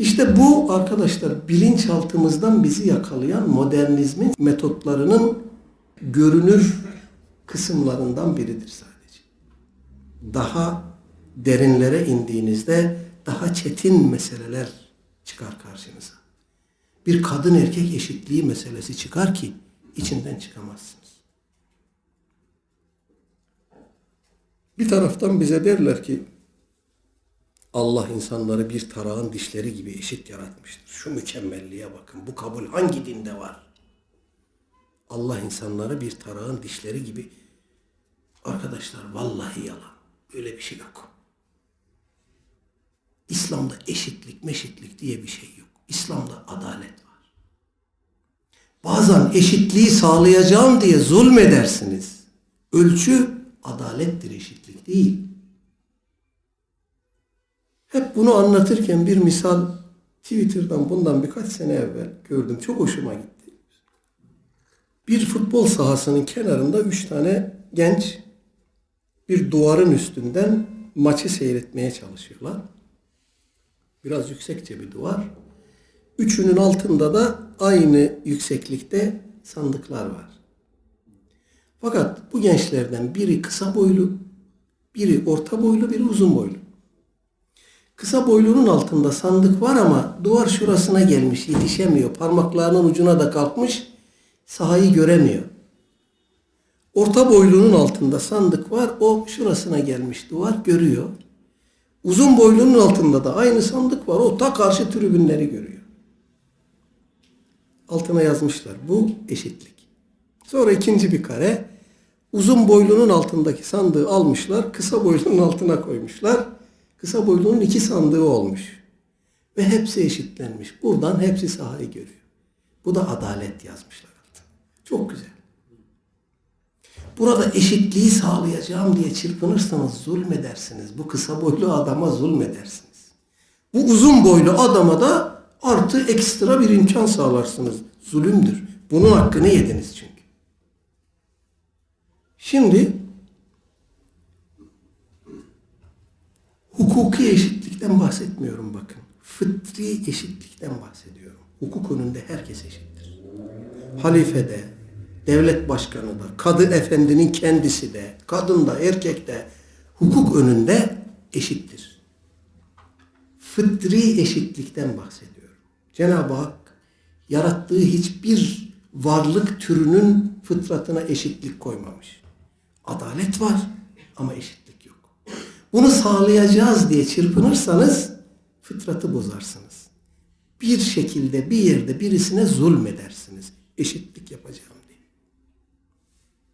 İşte bu arkadaşlar bilinçaltımızdan bizi yakalayan modernizmin metotlarının görünür kısımlarından biridir sadece. Daha derinlere indiğinizde daha çetin meseleler çıkar karşınıza. Bir kadın erkek eşitliği meselesi çıkar ki içinden çıkamazsınız. Bir taraftan bize derler ki Allah insanları bir tarağın dişleri gibi eşit yaratmıştır. Şu mükemmelliğe bakın. Bu kabul hangi dinde var? Allah insanları bir tarağın dişleri gibi arkadaşlar vallahi yalan. Öyle bir şey yok. İslam'da eşitlik meşitlik diye bir şey yok. İslam'da adalet var. Bazen eşitliği sağlayacağım diye zulmedersiniz. Ölçü adalettir eşitlik değil. Hep bunu anlatırken bir misal Twitter'dan bundan birkaç sene evvel gördüm. Çok hoşuma gitti. Bir futbol sahasının kenarında üç tane genç bir duvarın üstünden maçı seyretmeye çalışıyorlar. Biraz yüksekçe bir duvar. Üçünün altında da aynı yükseklikte sandıklar var. Fakat bu gençlerden biri kısa boylu, biri orta boylu, biri uzun boylu. Kısa boylunun altında sandık var ama duvar şurasına gelmiş, yetişemiyor. Parmaklarının ucuna da kalkmış, sahayı göremiyor. Orta boylunun altında sandık var, o şurasına gelmiş duvar görüyor. Uzun boylunun altında da aynı sandık var, o ta karşı tribünleri görüyor. Altına yazmışlar, bu eşitlik. Sonra ikinci bir kare, uzun boylunun altındaki sandığı almışlar, kısa boylunun altına koymuşlar kısa boylunun iki sandığı olmuş. Ve hepsi eşitlenmiş. Buradan hepsi sahayı görüyor. Bu da adalet yazmışlar. Çok güzel. Burada eşitliği sağlayacağım diye çırpınırsanız zulmedersiniz. Bu kısa boylu adama zulmedersiniz. Bu uzun boylu adama da artı ekstra bir imkan sağlarsınız. Zulümdür. Bunun hakkını yediniz çünkü. Şimdi Hukuki eşitlikten bahsetmiyorum bakın. Fıtri eşitlikten bahsediyorum. Hukuk önünde herkes eşittir. Halife de, devlet başkanı da, kadı efendinin kendisi de, kadın da, erkek de hukuk önünde eşittir. Fıtri eşitlikten bahsediyorum. Cenab-ı Hak yarattığı hiçbir varlık türünün fıtratına eşitlik koymamış. Adalet var ama eşitlik bunu sağlayacağız diye çırpınırsanız fıtratı bozarsınız. Bir şekilde bir yerde birisine zulmedersiniz. Eşitlik yapacağım.